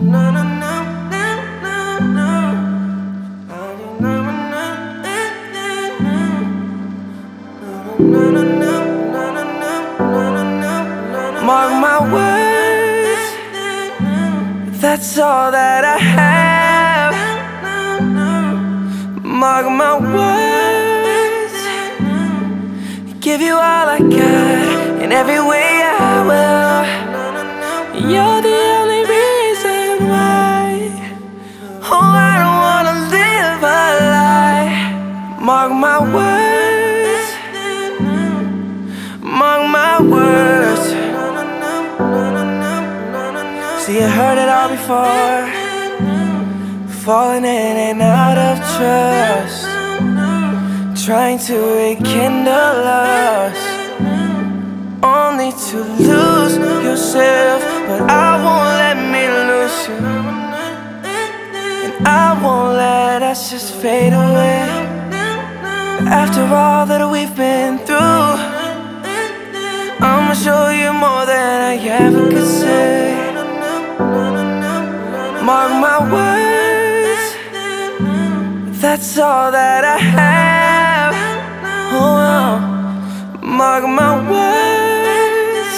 Mark my words, that's all that I have. Mark my words, give you all I got. My words, mark my words. See, I heard it all before. Falling in and out of trust. Trying to rekindle us. Only to lose yourself. But I won't let me lose you. And I won't let us just fade away. After all that we've been through, I'ma show you more than I ever could say. Mark my words, that's all that I have. Oh, mark my words,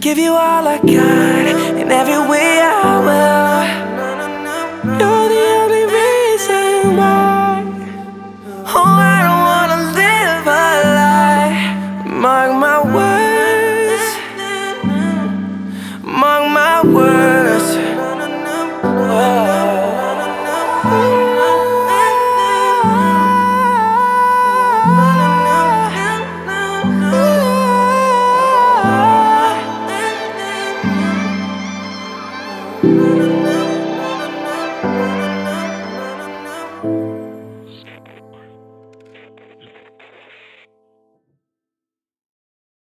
give you all I got in every way I will. You're the only reason why.